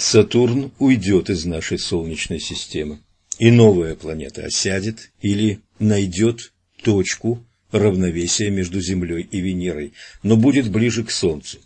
Сатурн уйдет из нашей Солнечной системы, и новая планета осядет или найдет точку равновесия между Землей и Венерой, но будет ближе к Солнцу,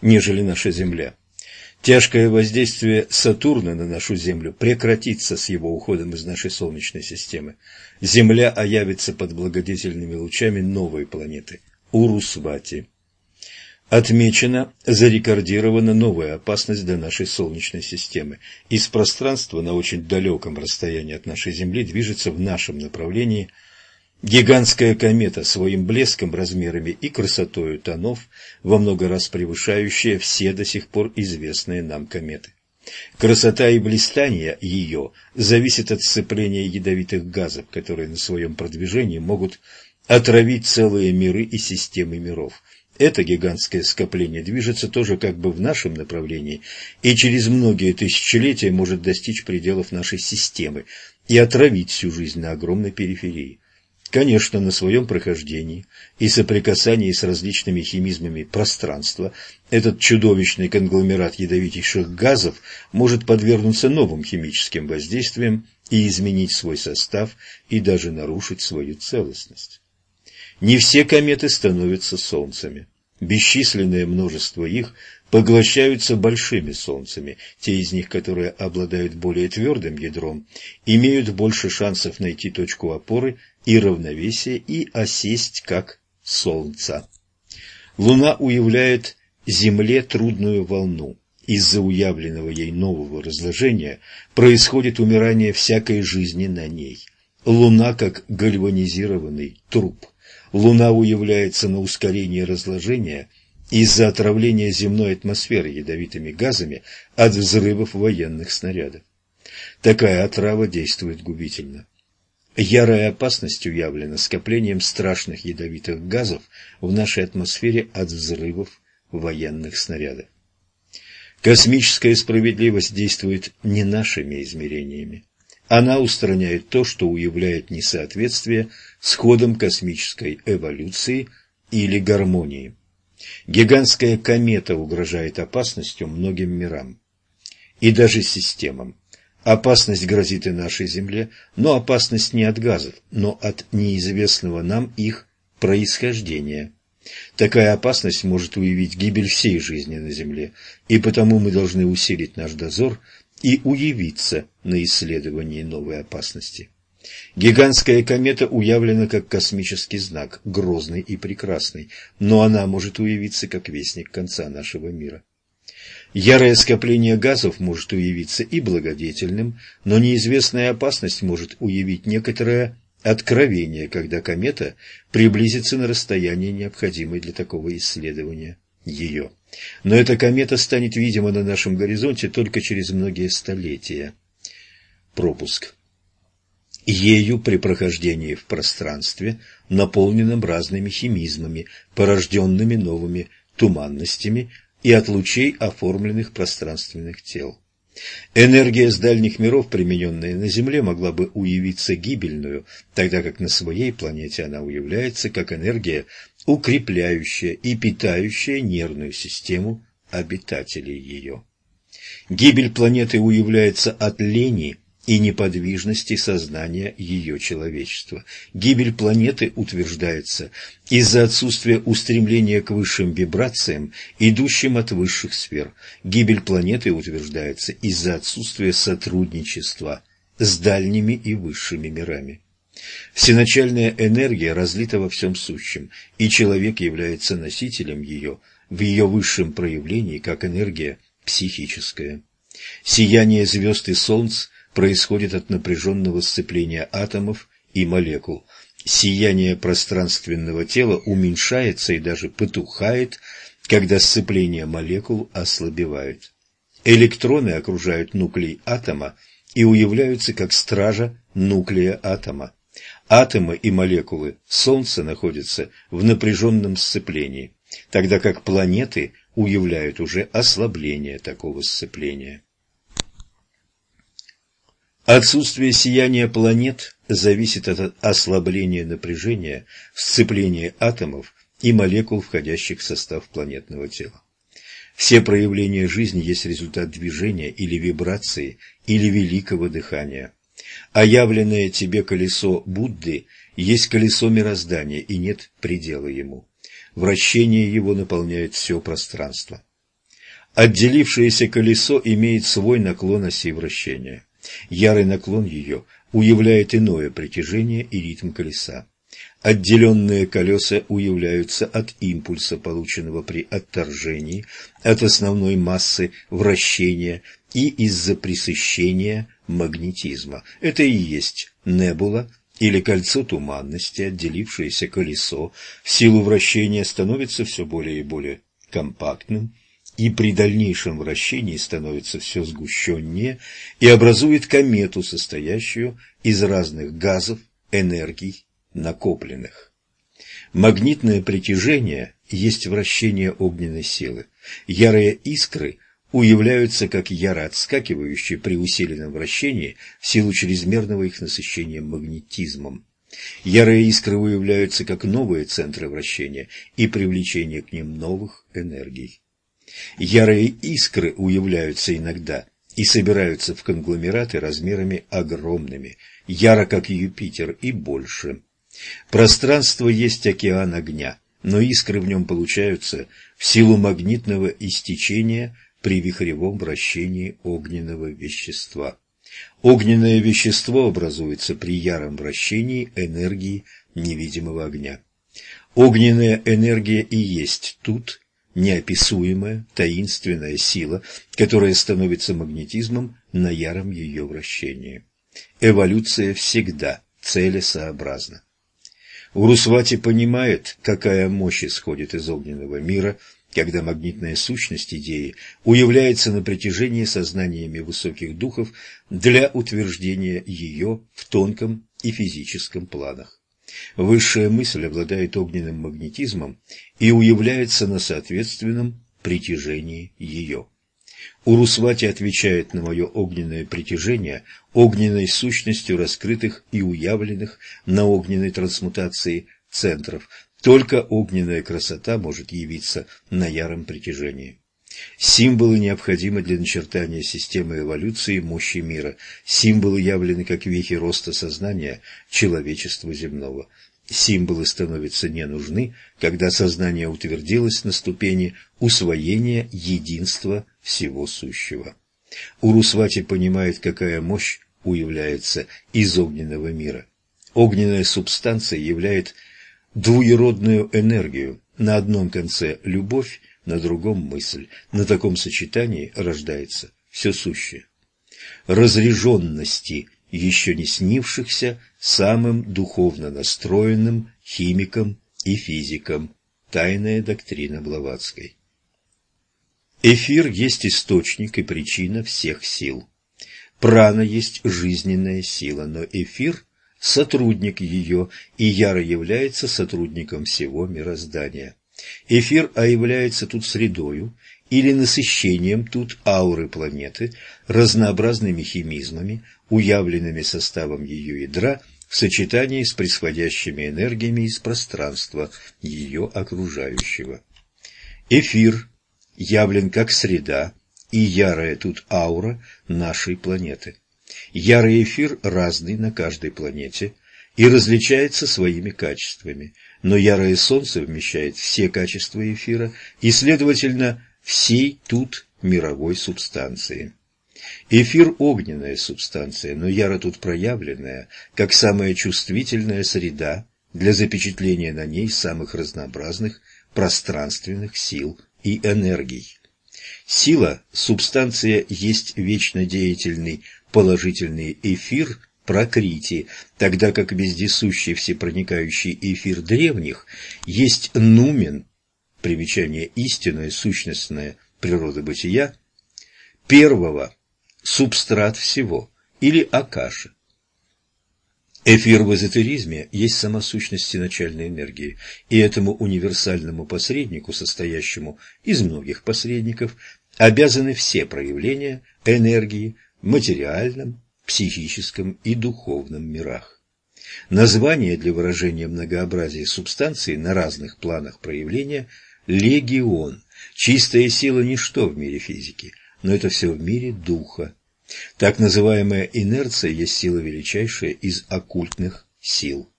нежели наша Земля. Тяжкое воздействие Сатурна на нашу Землю прекратится с его уходом из нашей Солнечной системы. Земля оявится под благодетельными лучами новой планеты – Урусвати. Отмечена, зарекордирована новая опасность для нашей Солнечной системы. Из пространства на очень далеком расстоянии от нашей Земли движется в нашем направлении – Гигантская комета своим блеском, размерами и красотою тонов во много раз превышающая все до сих пор известные нам кометы. Красота и блистание ее зависят от сцепления ядовитых газов, которые на своем продвижении могут отравить целые миры и системы миров. Это гигантское скопление движется тоже как бы в нашем направлении и через многие тысячелетия может достичь пределов нашей системы и отравить всю жизнь на огромной периферии. Конечно, на своем прохождении и соприкасании с различными химизмами пространства этот чудовищный конгломерат ядовитейших газов может подвергнуться новым химическим воздействиям и изменить свой состав и даже нарушить свою целостность. Не все кометы становятся солнцами. Бесчисленное множество их поглощаются большими солнцами. Те из них, которые обладают более твердым ядром, имеют больше шансов найти точку опоры и равновесия и осесть как солнце. Луна уявляет Земле трудную волну. Из-за уявленного ей нового разложения происходит умирание всякой жизни на ней. Луна как гальванизированный труп. Луна уявляется на ускорение разложения из-за отравления земной атмосферы ядовитыми газами от взрывов военных снарядов. Такая отрава действует губительно. Ярая опасность уявлена скоплением страшных ядовитых газов в нашей атмосфере от взрывов военных снарядов. Космическая справедливость действует не нашими измерениями. Она устраняет то, что уявляет несоответствие с ходом космической эволюции или гармонии. Гигантская комета угрожает опасностью многим мирам и даже системам. Опасность грозит и нашей Земле, но опасность не от газов, но от неизвестного нам их происхождения. Такая опасность может уявить гибель всей жизни на Земле, и потому мы должны усилить наш дозор и уявиться на исследовании новой опасности. Гигантская комета уявлена как космический знак, грозный и прекрасный, но она может уявиться как вестник конца нашего мира. Ярое скопление газов может уявиться и благодетельным, но неизвестная опасность может уявить некоторое откровение, когда комета приблизится на расстояние, необходимое для такого исследования ее. Но эта комета станет видима на нашем горизонте только через многие столетия. Пропуск. Ею при прохождении в пространстве, наполненном разными химизмами, порожденными новыми туманностями, и от лучей оформленных пространственных тел. Энергия с дальних миров, примененная на Земле, могла бы уявиться гибельную, тогда как на своей планете она уявляется как энергия, укрепляющая и питающая нервную систему обитателей ее. Гибель планеты уявляется от лени и неподвижности сознания ее человечества. Гибель планеты утверждается из-за отсутствия устремления к высшим вибрациям, идущим от высших сфер. Гибель планеты утверждается из-за отсутствия сотрудничества с дальними и высшими мирами. Всеначальная энергия разлита во всем сущем, и человек является носителем ее в ее высшем проявлении, как энергия психическая. Сияние звезд и солнц происходит от напряженного сцепления атомов и молекул. Сияние пространственного тела уменьшается и даже потухает, когда сцепление молекул ослабевает. Электроны окружают нуклей атома и уявляются как стража нуклея атома. Атомы и молекулы Солнца находятся в напряженном сцеплении, тогда как планеты уявляют уже ослабление такого сцепления. Отсутствие сияния планет зависит от ослабления напряжения в сцеплении атомов и молекул, входящих в состав планетного тела. Все проявления жизни есть результат движения или вибрации, или великого дыхания. А явленное тебе колесо Будды есть колесо мироздания, и нет предела ему. Вращение его наполняет все пространство. Отделившееся колесо имеет свой наклон оси вращения. Ярый наклон ее уявляет иное притяжение и ритм колеса. Отделенные колеса уявляются от импульса, полученного при отторжении от основной массы вращения и из-за пресыщения магнетизма. Это и есть небула или кольцо туманности, отделившееся колесо, в силу вращения становится все более и более компактным, и при дальнейшем вращении становится все сгущеннее и образует комету, состоящую из разных газов, энергий, накопленных. Магнитное притяжение есть вращение огненной силы. Ярые искры уявляются как яро отскакивающие при усиленном вращении в силу чрезмерного их насыщения магнетизмом. Ярые искры уявляются как новые центры вращения и привлечение к ним новых энергий. Ярые искры уявляются иногда и собираются в конгломераты размерами огромными, яро как Юпитер и больше. Пространство есть океан огня, но искры в нем получаются в силу магнитного истечения при вихревом вращении огненного вещества. Огненное вещество образуется при яром вращении энергии невидимого огня. Огненная энергия и есть тут неописуемая, таинственная сила, которая становится магнетизмом на яром ее вращении. Эволюция всегда целесообразна. Урусвати понимает, какая мощь исходит из огненного мира – когда магнитная сущность идеи уявляется на протяжении сознаниями высоких духов для утверждения ее в тонком и физическом планах. Высшая мысль обладает огненным магнетизмом и уявляется на соответственном притяжении ее. Урусвати отвечает на мое огненное притяжение огненной сущностью раскрытых и уявленных на огненной трансмутации центров, только огненная красота может явиться на яром притяжении. Символы необходимы для начертания системы эволюции мощи мира. Символы явлены как вехи роста сознания человечества земного. Символы становятся не нужны, когда сознание утвердилось на ступени усвоения единства всего сущего. Урусвати понимает, какая мощь уявляется из огненного мира. Огненная субстанция является двуеродную энергию. На одном конце любовь, на другом мысль. На таком сочетании рождается все сущее. Разряженности, еще не снившихся самым духовно настроенным химикам и физикам. Тайная доктрина Блаватской. Эфир есть источник и причина всех сил. Прана есть жизненная сила, но эфир сотрудник ее, и яро является сотрудником всего мироздания. Эфир а является тут средою или насыщением тут ауры планеты разнообразными химизмами, уявленными составом ее ядра в сочетании с происходящими энергиями из пространства ее окружающего. Эфир явлен как среда и ярая тут аура нашей планеты. Ярый эфир разный на каждой планете и различается своими качествами, но ярое солнце вмещает все качества эфира и, следовательно, всей тут мировой субстанции. Эфир – огненная субстанция, но яро тут проявленная, как самая чувствительная среда для запечатления на ней самых разнообразных пространственных сил и энергий. Сила – субстанция есть вечно деятельный положительный эфир прокрити, тогда как вездесущий всепроникающий эфир древних есть нумен, примечание истинное, сущностная природа бытия, первого – субстрат всего, или акаши. Эфир в эзотеризме есть сама сущность начальной энергии, и этому универсальному посреднику, состоящему из многих посредников, обязаны все проявления энергии материальном, психическом и духовном мирах. Название для выражения многообразия субстанции на разных планах проявления легион. Чистая сила – ничто в мире физики, но это все в мире духа. Так называемая инерция есть сила величайшая из оккультных сил.